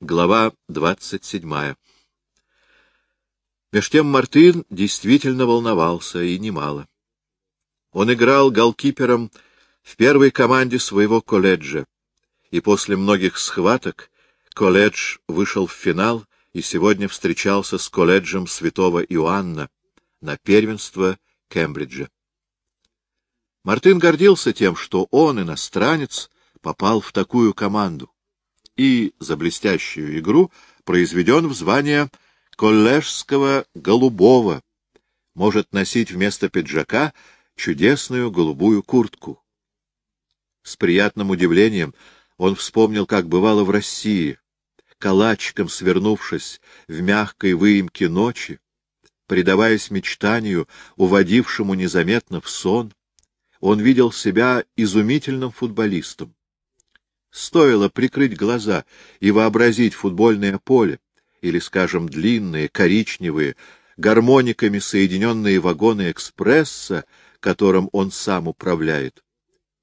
Глава двадцать седьмая. Меж тем Мартын действительно волновался, и немало. Он играл голкипером в первой команде своего колледжа, и после многих схваток колледж вышел в финал и сегодня встречался с колледжем святого Иоанна на первенство Кембриджа. Мартын гордился тем, что он, иностранец, попал в такую команду и за блестящую игру произведен в звание коллежского голубого, может носить вместо пиджака чудесную голубую куртку. С приятным удивлением он вспомнил, как бывало в России, калачиком свернувшись в мягкой выемке ночи, предаваясь мечтанию, уводившему незаметно в сон, он видел себя изумительным футболистом. Стоило прикрыть глаза и вообразить футбольное поле, или, скажем, длинные, коричневые, гармониками соединенные вагоны экспресса, которым он сам управляет.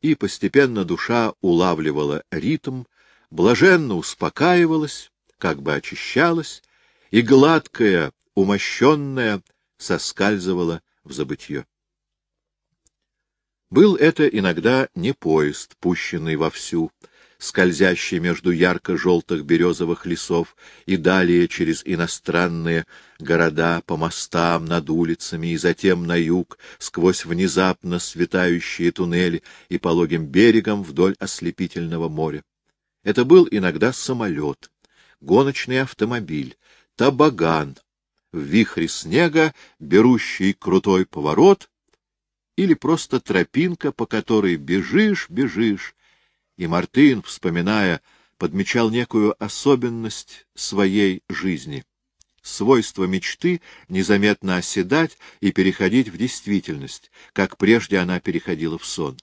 И постепенно душа улавливала ритм, блаженно успокаивалась, как бы очищалась, и гладкая, умощенная соскальзывала в забытье. Был это иногда не поезд, пущенный вовсю, скользящий между ярко-желтых березовых лесов и далее через иностранные города по мостам над улицами и затем на юг, сквозь внезапно светающие туннели и пологим берегом вдоль ослепительного моря. Это был иногда самолет, гоночный автомобиль, табаган, в вихре снега, берущий крутой поворот, или просто тропинка, по которой бежишь, бежишь, и Мартын, вспоминая, подмечал некую особенность своей жизни. Свойство мечты незаметно оседать и переходить в действительность, как прежде она переходила в сон.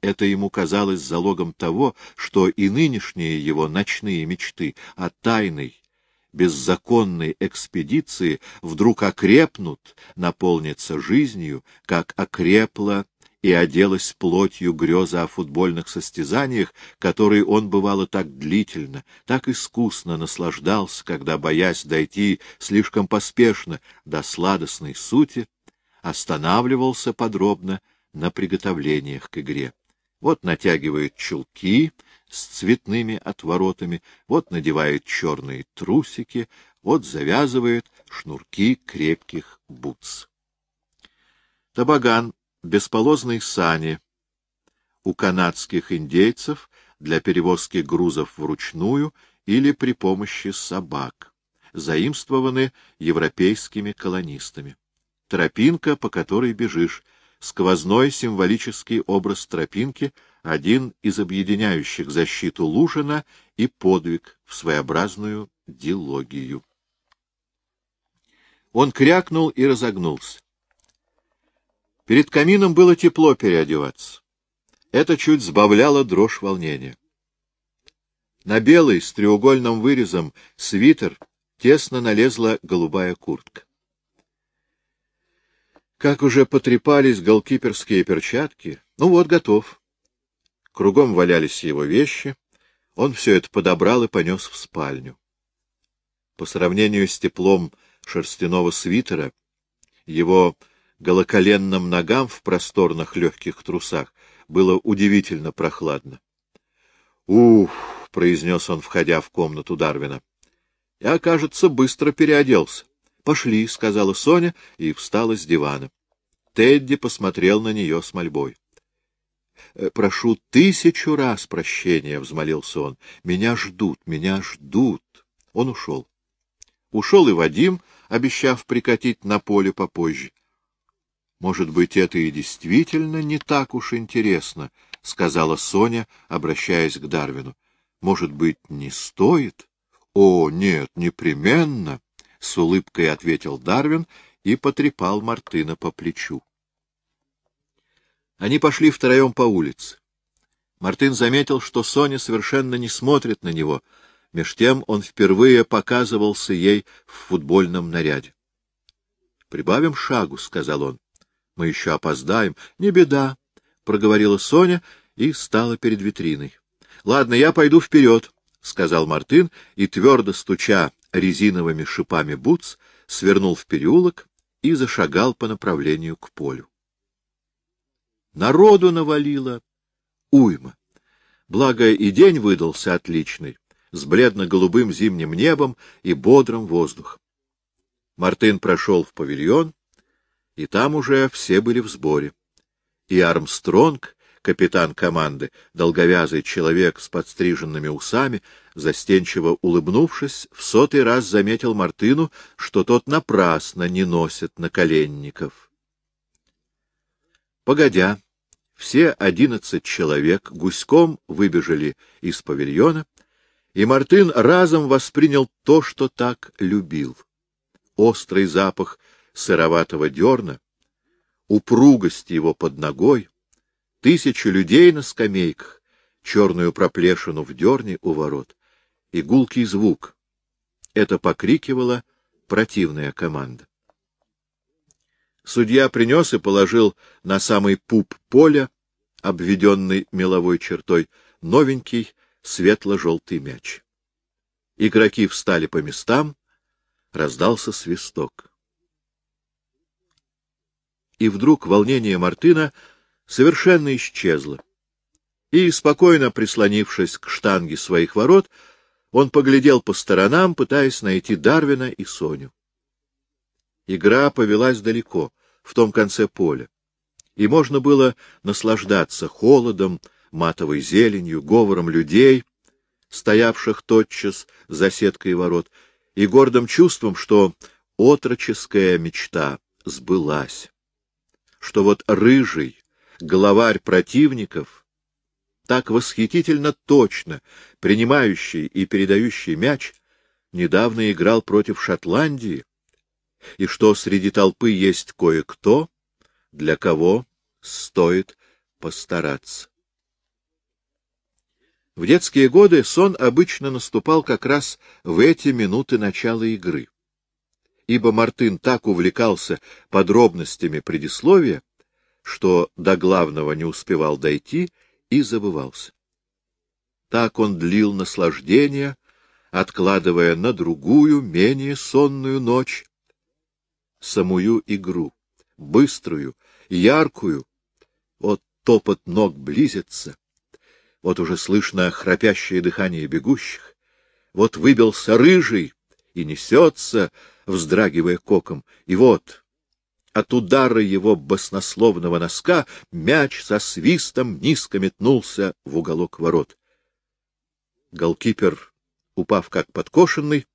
Это ему казалось залогом того, что и нынешние его ночные мечты о тайной, беззаконной экспедиции вдруг окрепнут, наполнятся жизнью, как окрепла и оделась плотью греза о футбольных состязаниях, которые он, бывало, так длительно, так искусно наслаждался, когда, боясь дойти слишком поспешно до сладостной сути, останавливался подробно на приготовлениях к игре. Вот натягивает чулки с цветными отворотами, вот надевает черные трусики, вот завязывает шнурки крепких бутс. Табаган бесполозной сани у канадских индейцев для перевозки грузов вручную или при помощи собак, заимствованы европейскими колонистами. Тропинка, по которой бежишь, сквозной символический образ тропинки, один из объединяющих защиту Лужина и подвиг в своеобразную дилогию. Он крякнул и разогнулся. Перед камином было тепло переодеваться. Это чуть сбавляло дрожь волнения. На белый с треугольным вырезом свитер тесно налезла голубая куртка. Как уже потрепались голкиперские перчатки, ну вот, готов. Кругом валялись его вещи, он все это подобрал и понес в спальню. По сравнению с теплом шерстяного свитера, его голоколенным ногам в просторных легких трусах было удивительно прохладно. «Ух!» — произнес он, входя в комнату Дарвина. «Я, кажется, быстро переоделся». «Пошли», — сказала Соня и встала с дивана. Тедди посмотрел на нее с мольбой. «Э, «Прошу тысячу раз прощения», — взмолился он. «Меня ждут, меня ждут». Он ушел. Ушел и Вадим, обещав прикатить на поле попозже. Может быть, это и действительно не так уж интересно, — сказала Соня, обращаясь к Дарвину. — Может быть, не стоит? — О, нет, непременно, — с улыбкой ответил Дарвин и потрепал Мартына по плечу. Они пошли втроем по улице. Мартын заметил, что Соня совершенно не смотрит на него, меж тем он впервые показывался ей в футбольном наряде. — Прибавим шагу, — сказал он. Мы еще опоздаем. — Не беда, — проговорила Соня и стала перед витриной. — Ладно, я пойду вперед, — сказал Мартын и, твердо стуча резиновыми шипами бутс, свернул в переулок и зашагал по направлению к полю. Народу навалило уйма. Благо и день выдался отличный, с бледно-голубым зимним небом и бодрым воздухом. Мартын прошел в павильон, и там уже все были в сборе. И Армстронг, капитан команды, долговязый человек с подстриженными усами, застенчиво улыбнувшись, в сотый раз заметил Мартыну, что тот напрасно не носит наколенников. Погодя, все одиннадцать человек гуськом выбежали из павильона, и Мартын разом воспринял то, что так любил. Острый запах сыроватого дерна, упругость его под ногой, тысячи людей на скамейках, черную проплешину в дерне у ворот и гулкий звук. Это покрикивала противная команда. Судья принес и положил на самый пуп поля, обведенный меловой чертой, новенький светло-желтый мяч. Игроки встали по местам, раздался свисток. И вдруг волнение Мартына совершенно исчезло. И, спокойно прислонившись к штанге своих ворот, он поглядел по сторонам, пытаясь найти Дарвина и Соню. Игра повелась далеко в том конце поля, и можно было наслаждаться холодом, матовой зеленью, говором людей, стоявших тотчас за сеткой ворот, и гордым чувством, что отроческая мечта сбылась, что вот рыжий, главарь противников, так восхитительно точно принимающий и передающий мяч, недавно играл против Шотландии, и что среди толпы есть кое-кто, для кого стоит постараться. В детские годы сон обычно наступал как раз в эти минуты начала игры, ибо Мартын так увлекался подробностями предисловия, что до главного не успевал дойти и забывался. Так он длил наслаждение, откладывая на другую, менее сонную ночь, самую игру, быструю, яркую. Вот топот ног близится, вот уже слышно храпящее дыхание бегущих, вот выбился рыжий и несется, вздрагивая коком, и вот от удара его баснословного носка мяч со свистом низко метнулся в уголок ворот. Голкипер, упав как подкошенный,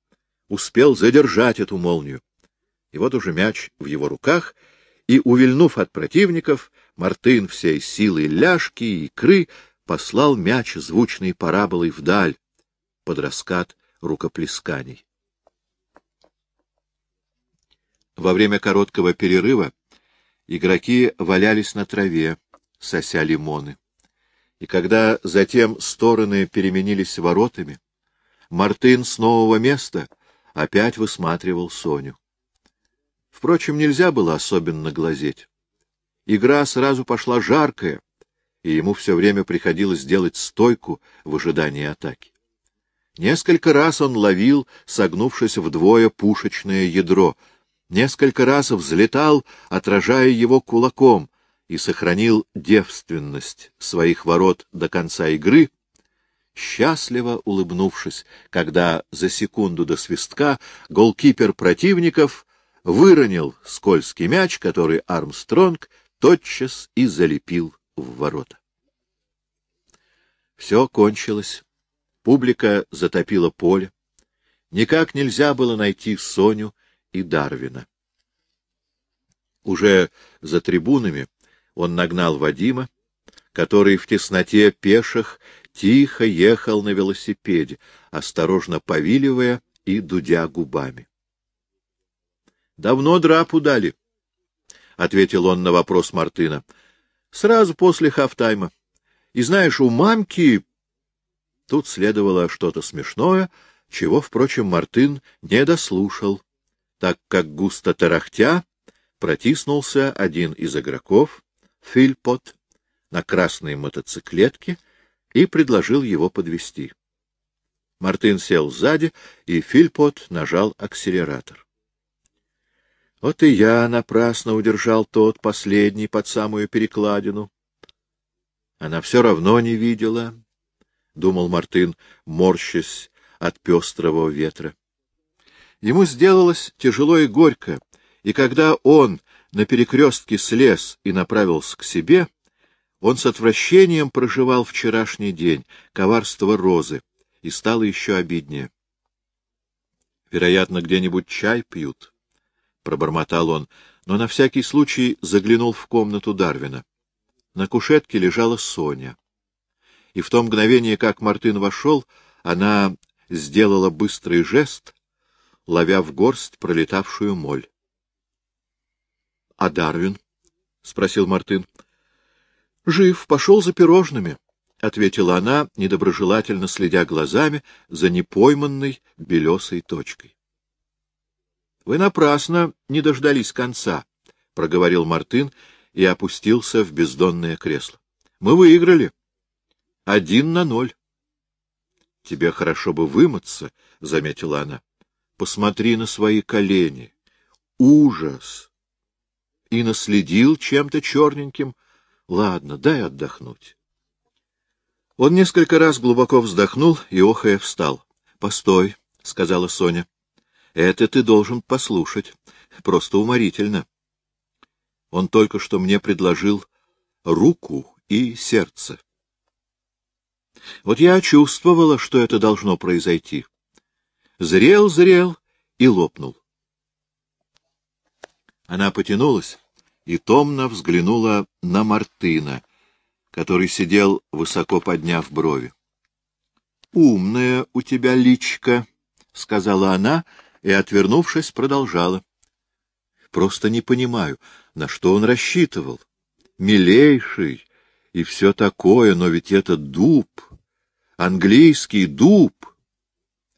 успел задержать эту молнию. И вот уже мяч в его руках, и, увильнув от противников, Мартын всей силой ляжки и икры послал мяч звучной параболой вдаль, под раскат рукоплесканий. Во время короткого перерыва игроки валялись на траве, сося лимоны. И когда затем стороны переменились воротами, Мартын с нового места опять высматривал Соню. Впрочем, нельзя было особенно глазеть. Игра сразу пошла жаркая, и ему все время приходилось делать стойку в ожидании атаки. Несколько раз он ловил, согнувшись вдвое, пушечное ядро, несколько раз взлетал, отражая его кулаком, и сохранил девственность своих ворот до конца игры, счастливо улыбнувшись, когда за секунду до свистка голкипер противников выронил скользкий мяч, который Армстронг тотчас и залепил в ворота. Все кончилось. Публика затопила поле. Никак нельзя было найти Соню и Дарвина. Уже за трибунами он нагнал Вадима, который в тесноте пеших тихо ехал на велосипеде, осторожно повиливая и дудя губами. — Давно драпу дали, — ответил он на вопрос Мартына. — Сразу после хафтайма. И знаешь, у мамки... Тут следовало что-то смешное, чего, впрочем, Мартын не дослушал, так как густо тарахтя протиснулся один из игроков, Фильпот, на красной мотоциклетке и предложил его подвести. Мартын сел сзади, и Фильпот нажал акселератор. Вот и я напрасно удержал тот последний под самую перекладину. Она все равно не видела, — думал Мартын, морщась от пестрого ветра. Ему сделалось тяжело и горько, и когда он на перекрестке слез и направился к себе, он с отвращением проживал вчерашний день, коварство розы, и стало еще обиднее. Вероятно, где-нибудь чай пьют, — пробормотал он, но на всякий случай заглянул в комнату Дарвина. На кушетке лежала Соня. И в то мгновение, как Мартын вошел, она сделала быстрый жест, ловя в горсть пролетавшую моль. — А Дарвин? — спросил Мартын. — Жив, пошел за пирожными, — ответила она, недоброжелательно следя глазами за непойманной белесой точкой. — Вы напрасно не дождались конца, — проговорил Мартын и опустился в бездонное кресло. — Мы выиграли. Один на ноль. — Тебе хорошо бы вымыться, — заметила она. — Посмотри на свои колени. Ужас! и наследил чем-то черненьким. Ладно, дай отдохнуть. Он несколько раз глубоко вздохнул и, охая, встал. — Постой, — сказала Соня. — Это ты должен послушать. Просто уморительно. Он только что мне предложил руку и сердце. Вот я чувствовала, что это должно произойти. Зрел, зрел и лопнул. Она потянулась и томно взглянула на Мартына, который сидел, высоко подняв брови. — Умная у тебя личка, — сказала она и, отвернувшись, продолжала. — Просто не понимаю, на что он рассчитывал. Милейший и все такое, но ведь это дуб, английский дуб.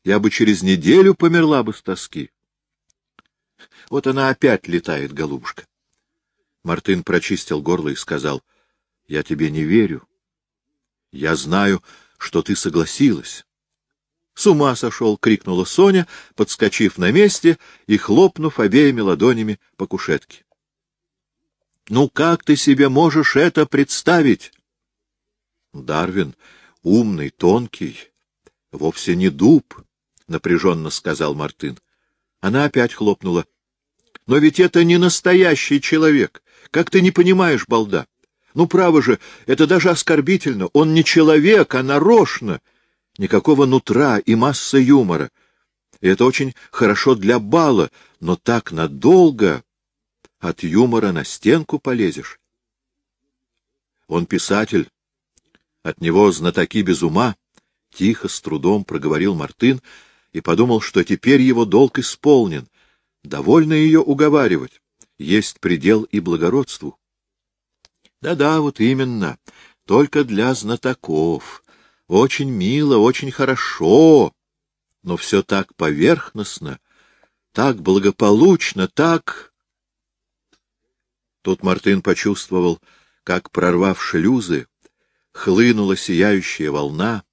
Я бы через неделю померла бы с тоски. Вот она опять летает, голубушка. Мартын прочистил горло и сказал, — Я тебе не верю. Я знаю, что ты согласилась. — С ума сошел! — крикнула Соня, подскочив на месте и хлопнув обеими ладонями по кушетке. — Ну как ты себе можешь это представить? Дарвин, умный, тонкий, вовсе не дуб, — напряженно сказал Мартын. Она опять хлопнула. — Но ведь это не настоящий человек. Как ты не понимаешь, балда? Ну, право же, это даже оскорбительно. Он не человек, а нарочно. Никакого нутра и масса юмора. И это очень хорошо для бала, но так надолго от юмора на стенку полезешь. Он писатель. От него знатоки без ума. Тихо, с трудом проговорил Мартын и подумал, что теперь его долг исполнен. Довольно ее уговаривать есть предел и благородству. Да-да, вот именно, только для знатоков. Очень мило, очень хорошо, но все так поверхностно, так благополучно, так... Тут Мартын почувствовал, как, прорвав шлюзы, хлынула сияющая волна.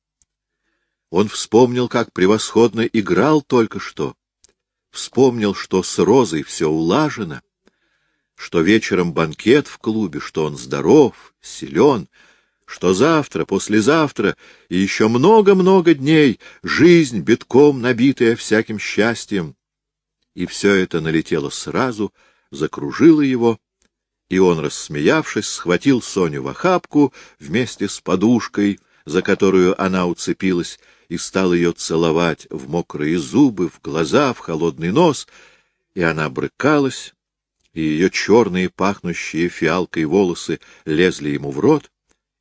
Он вспомнил, как превосходно играл только что, вспомнил, что с Розой все улажено — что вечером банкет в клубе, что он здоров, силен, что завтра, послезавтра и еще много-много дней жизнь битком набитая всяким счастьем. И все это налетело сразу, закружило его, и он, рассмеявшись, схватил Соню в охапку вместе с подушкой, за которую она уцепилась, и стал ее целовать в мокрые зубы, в глаза, в холодный нос, и она брыкалась, и ее черные, пахнущие фиалкой волосы лезли ему в рот,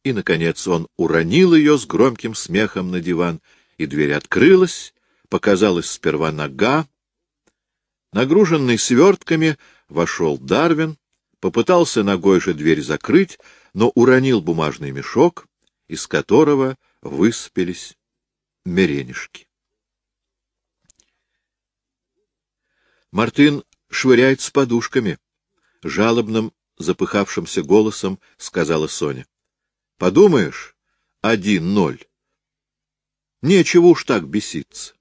и, наконец, он уронил ее с громким смехом на диван, и дверь открылась, показалась сперва нога. Нагруженный свертками вошел Дарвин, попытался ногой же дверь закрыть, но уронил бумажный мешок, из которого высыпались меренишки. Мартын швыряет с подушками, — жалобным, запыхавшимся голосом сказала Соня. — Подумаешь, один ноль. Нечего уж так беситься.